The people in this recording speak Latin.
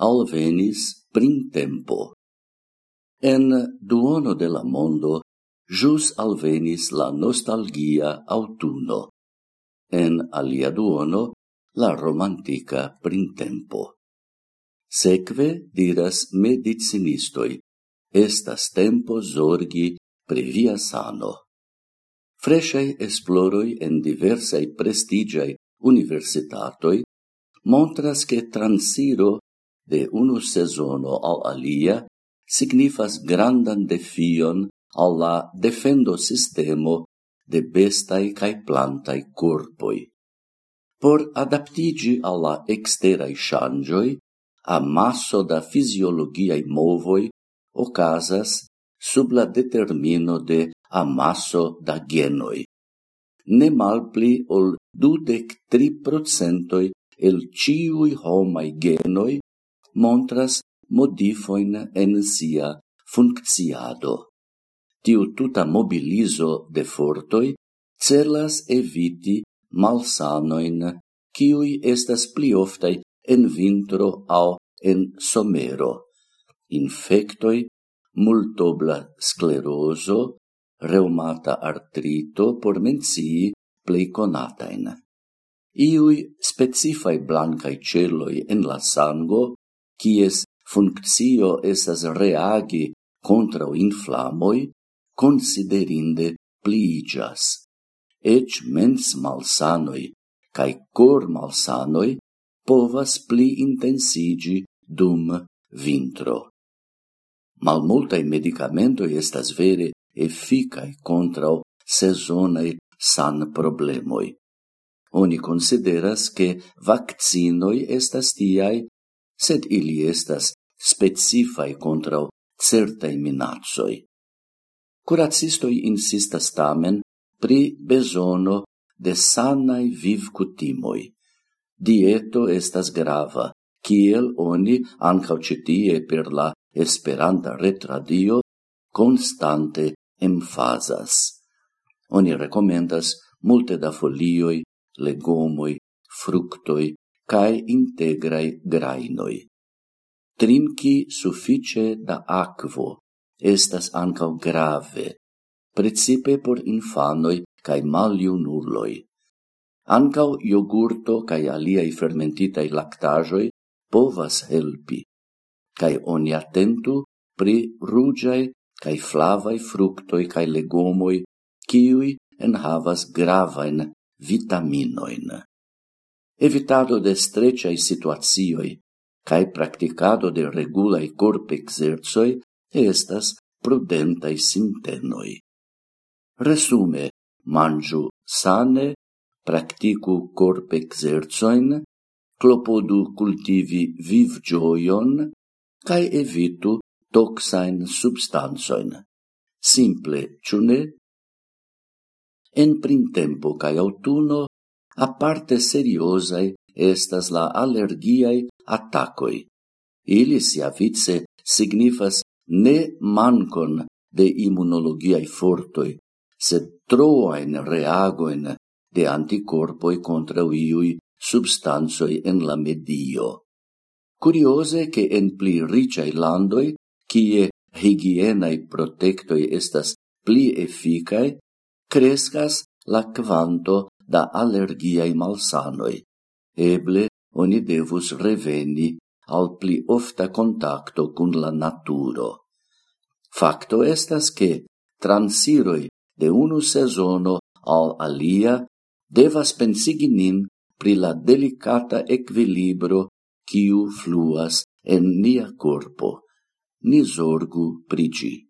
alvenis printempo. En duono de la mondo jus alvenis la nostalgia autuno. En alia duono la romantica printempo. Seque diras medicinistoi, estas tempo zorgi pri via sano. Freshai esploroi en diversai prestigiai universitatoi montras che transiro de unu sezono al alia signifas grandan defion al la defendo sistemo de bestai cae plantai corpoi. Por adaptigi alla exterai shangioi, a masso da fisiologiai movoi ocasas sub la determino de amasso da genoi. Ne malpli ol dudec tri procentoi el ciui homai genoi montras modifoin en sia funcciado. Tiu tuta mobilizo de fortoi celas eviti malsanoin, kiui estas pli oftai en vintro au en somero, infectoi, multobla scleroso, reumata artrito por mencii plei conatain. Iui specifai blancai celoi en la sango quies funkcio estas reagi contra inflamoi, considerinde pliigas. Ec mens malsanoi cae cor malsanoi povas pli intensigi dum vintro. Malmultai medicamentoi estas vere efficae contra sezonae san problemoi. Oni consideras che vaccinoi estas tiai sed ili estas specifai contra certai minacoi. Curacistoi insistas tamen pri besono de sanai viv cutimoi. Dieto estas grava, kiel oni ancau citie per la esperanta retradio constante emfasas. Oni recomendas multe da folioi, legomoi, fructoi, cae integrai grainoi. Trinci suffice da aquo estas ancau grave, principe por infanoi cae maliunulloi. Ancau iogurto cae aliai fermentitai lactajoi povas helpi, cae oni attentu pri rugiae cae flavae fructoi cae legomoi, ciui en havas gravain vitaminoin evitado de streciai situazioi, cae practicado de regulae corp exerzoi estas prudentai sintenoi. Resume, manju sane, practicu corp exerzoin, clopodu cultivi viv gioion, cae evitu toxain substansoin. Simple, ciune? En printempo cae autuno aparte seriosae estas la allergiae attacoi. Ili si avice signifas ne mancon de immunologiae fortoi, sed troain reagoin de anticorpoi contra iui substansoi en la medio. Curiose che en pli ricai landoi, kie higienae protectoi estas pli efficae, crescas la quanto da allergiae malsanoi. Eble oni devus reveni al pli ofta contacto cun la naturo. Facto estas che transiroi de unu sezono al alia devas pensigi nin pri la delicata equilibro quiu fluas en nia corpo. Ni zorgu pri.